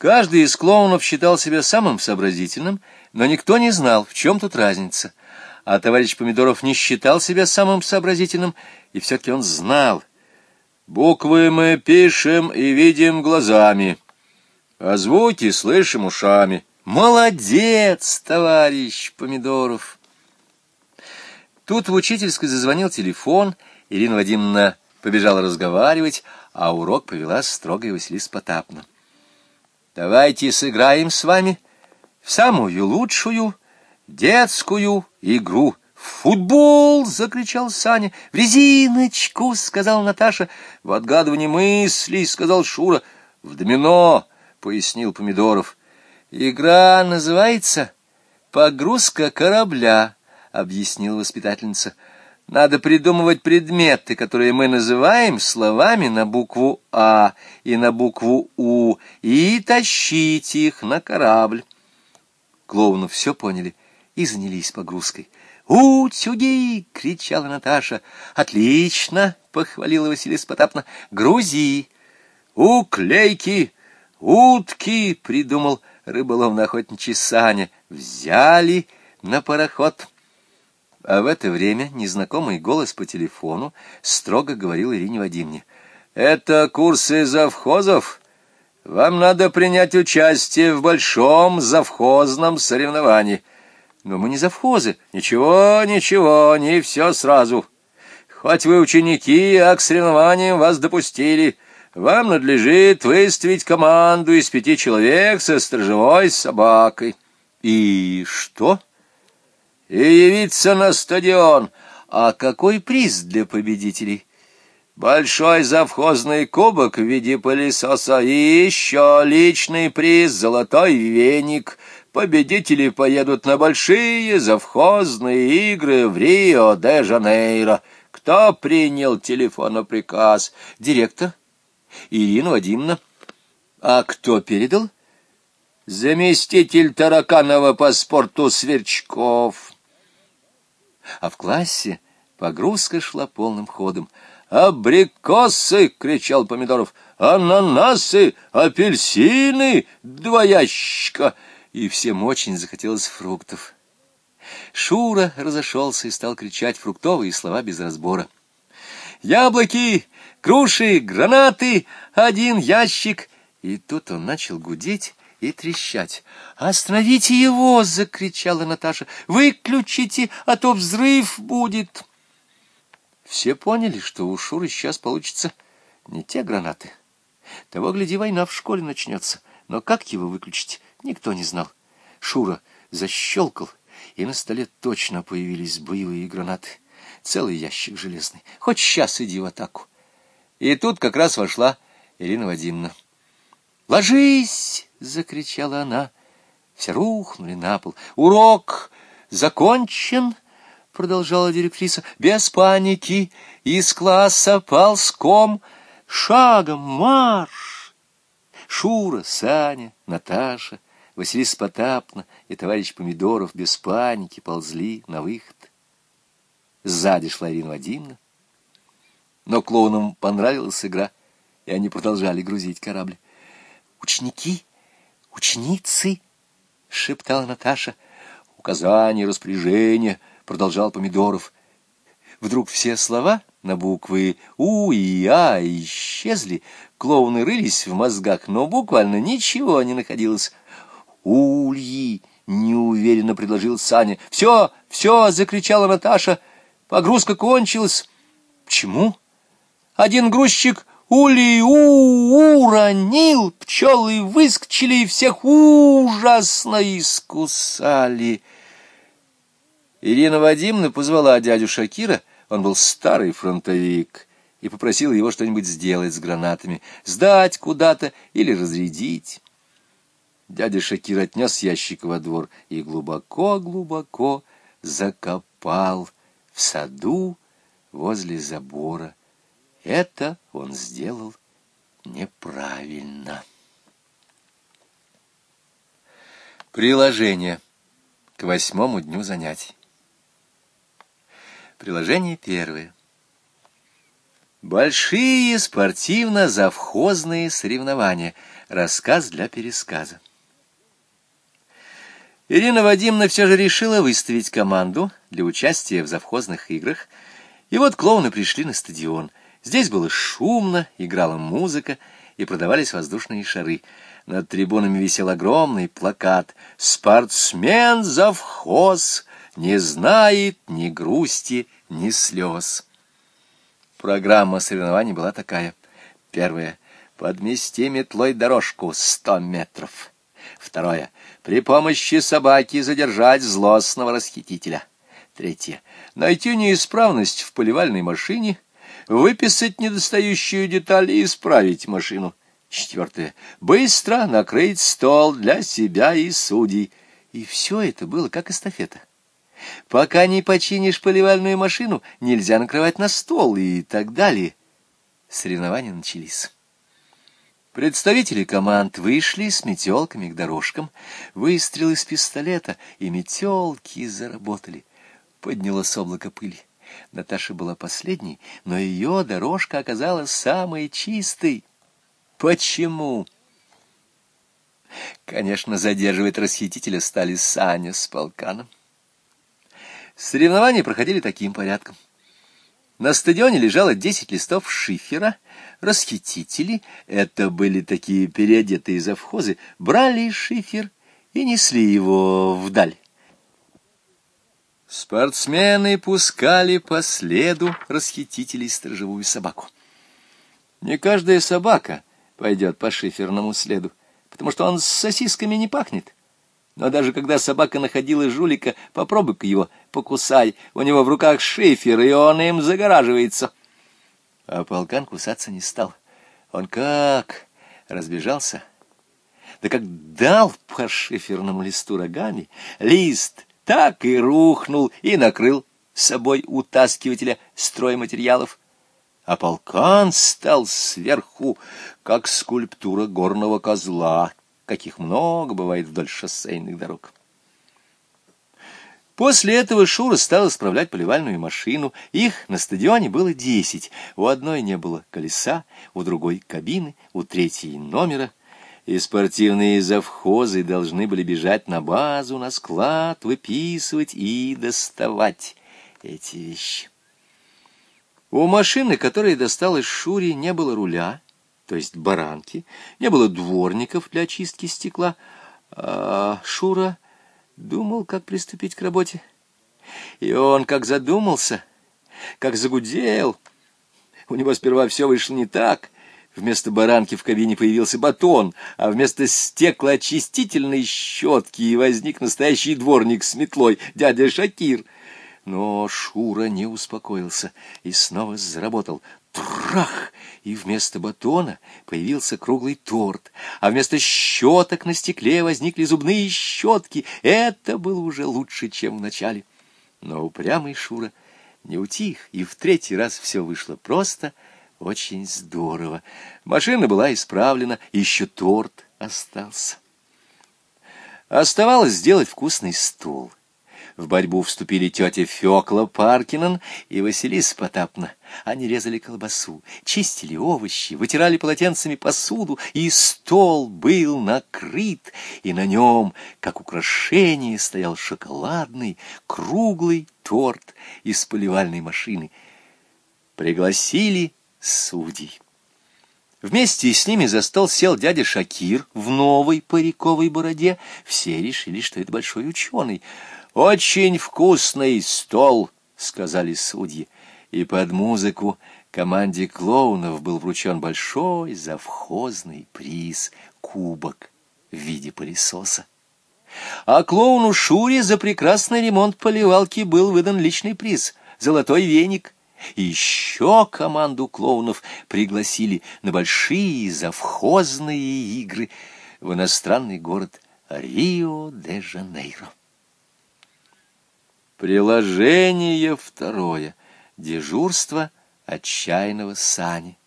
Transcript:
Каждый из клоунов считал себя самым сообразительным, но никто не знал, в чем тут разница. А товарищ Помидоров не считал себя самым сообразительным, и все-таки он знал. Буквы мы пишем и видим глазами, а звуки слышим ушами. Молодец, товарищ Помидоров! Тут в учительской зазвонил телефон, Ирина Вадимовна побежала разговаривать, а урок повела строгая Василиса Потапна. Давайте сыграем с вами в самую лучшую детскую игру. «Футбол!» — закричал Саня. «В резиночку!» — сказал Наташа. «В отгадывании мыслей!» — сказал Шура. «В домино!» — пояснил Помидоров. «Игра называется «Погрузка корабля», — объяснила воспитательница. Надо придумывать предметы, которые мы называем словами на букву «А» и на букву «У», и тащить их на корабль. Клоуны все поняли и занялись погрузкой. «Утюги!» — кричала Наташа. «Отлично!» — похвалила Василиса Потапна. «Грузи!» «Уклейки! Утки!» — придумал рыболовно-охотничий Саня. «Взяли на пароход!» А в это время незнакомый голос по телефону строго говорил Ирине Вадимне. «Это курсы завхозов. Вам надо принять участие в большом завхозном соревновании». «Но мы не завхозы». «Ничего, ничего, не все сразу. Хоть вы ученики, а к соревнованиям вас допустили». Вам надлежит выставить команду из пяти человек со сторожевой собакой. И что? И явиться на стадион. А какой приз для победителей? Большой завхозный кубок в виде пылесоса и еще личный приз «Золотой веник». Победители поедут на большие завхозные игры в Рио-де-Жанейро. Кто принял телефоноприказ? Директор? Ирина Вадимовна. А кто передал? Заместитель Тараканова по спорту Сверчков а в классе погрузка шла полным ходом. «Абрикосы!» — кричал Помидоров. «Ананасы! Апельсины! Два ящика!» И всем очень захотелось фруктов. Шура разошелся и стал кричать фруктовые слова без разбора. «Яблоки! Груши! Гранаты! Один ящик!» И тут он начал гудеть и трещать. «Остановите его!» — закричала Наташа. «Выключите, а то взрыв будет!» Все поняли, что у Шуры сейчас получится не те гранаты. Того, гляди, война в школе начнется. Но как его выключить, никто не знал. Шура защелкал, и на столе точно появились боевые гранаты. Целый ящик железный. Хоть сейчас иди в атаку. И тут как раз вошла Ирина Вадимовна. «Ложись!» — закричала она. Все рухнули на пол. «Урок закончен!» — продолжала директриса. «Без паники! Из класса ползком! Шагом марш!» Шура, Саня, Наташа, Василиса Потапна и товарищ Помидоров без паники ползли на выход. Сзади шла Ирина Вадимовна. Но клоунам понравилась игра, и они продолжали грузить корабль. «Ученики, ученицы!» — шептала Наташа. «Указание, распоряжение!» — продолжал Помидоров. Вдруг все слова на буквы «У» и «А» исчезли. Клоуны рылись в мозгах, но буквально ничего не находилось. «Ульи!» — неуверенно предложил Саня. «Все, все!» — закричала Наташа. «Погрузка кончилась». «Почему?» «Один грузчик Ули у уронил, пчелы выскочили и всех ужасно искусали. Ирина Вадимовна позвала дядю Шакира, он был старый фронтовик, и попросила его что-нибудь сделать с гранатами, сдать куда-то или разрядить. Дядя Шакир отнес ящик во двор и глубоко-глубоко закопал в саду возле забора. Это он сделал неправильно. Приложение к восьмому дню занятий. Приложение первое. Большие спортивно-завхозные соревнования. Рассказ для пересказа. Ирина Вадимовна все же решила выставить команду для участия в завхозных играх. И вот клоуны пришли на стадион. Здесь было шумно, играла музыка и продавались воздушные шары. Над трибунами висел огромный плакат «Спортсмен завхоз не знает ни грусти, ни слез». Программа соревнований была такая. Первое. Подмести метлой дорожку сто метров. Второе. При помощи собаки задержать злостного расхитителя. Третье. Найти неисправность в поливальной машине, выписать недостающую деталь и исправить машину. Четвертое. Быстро накрыть стол для себя и судей. И все это было как эстафета. Пока не починишь поливальную машину, нельзя накрывать на стол и так далее. Соревнования начались. Представители команд вышли с метелками к дорожкам, выстрел из пистолета, и метелки заработали. Поднялось облако пыли. Наташа была последней, но ее дорожка оказалась самой чистой. Почему? Конечно, задерживать расхитителя стали Саня с полканом. Соревнования проходили таким порядком. На стадионе лежало десять листов шифера. Расхитители, это были такие переодетые завхозы, брали шифер и несли его вдаль. Спортсмены пускали по следу расхитителей сторожевую собаку. Не каждая собака пойдет по шиферному следу, потому что он с сосисками не пахнет. Но даже когда собака находила жулика, попробуй-ка его покусай. У него в руках шифер, и он им загораживается. А полкан кусаться не стал. Он как разбежался, да как дал по шиферному листу рогами, лист так и рухнул и накрыл собой утаскивателя стройматериалов. А полкан стал сверху, как скульптура горного козла, каких много бывает вдоль шоссейных дорог. После этого Шура стал исправлять поливальную машину. Их на стадионе было десять. У одной не было колеса, у другой — кабины, у третьей — номера. И спортивные завхозы должны были бежать на базу, на склад, выписывать и доставать эти вещи. У машины, которая досталась Шуре, не было руля, то есть баранки, не было дворников для очистки стекла, а Шура думал, как приступить к работе. И он как задумался, как загудел. У него сперва все вышло не так. Вместо баранки в кабине появился батон, а вместо стеклоочистительной щетки возник настоящий дворник с метлой, дядя Шакир. Но Шура не успокоился и снова заработал. Трах! И вместо батона появился круглый торт, а вместо щеток на стекле возникли зубные щетки. Это было уже лучше, чем в начале. Но упрямый Шура не утих, и в третий раз все вышло просто очень здорово. Машина была исправлена, еще торт остался. Оставалось сделать вкусный стол — в борьбу вступили тетя Фёкла Паркинен и Василиса Потапна. Они резали колбасу, чистили овощи, вытирали полотенцами посуду, и стол был накрыт, и на нем, как украшение, стоял шоколадный круглый торт из поливальной машины. Пригласили судей. Вместе с ними за стол сел дядя Шакир в новой париковой бороде. Все решили, что это большой ученый. «Очень вкусный стол», — сказали судьи, и под музыку команде клоунов был вручен большой завхозный приз — кубок в виде пылесоса. А клоуну Шуре за прекрасный ремонт поливалки был выдан личный приз — золотой веник. И еще команду клоунов пригласили на большие завхозные игры в иностранный город Рио-де-Жанейро. Приложение второе. Дежурство отчаянного Сани.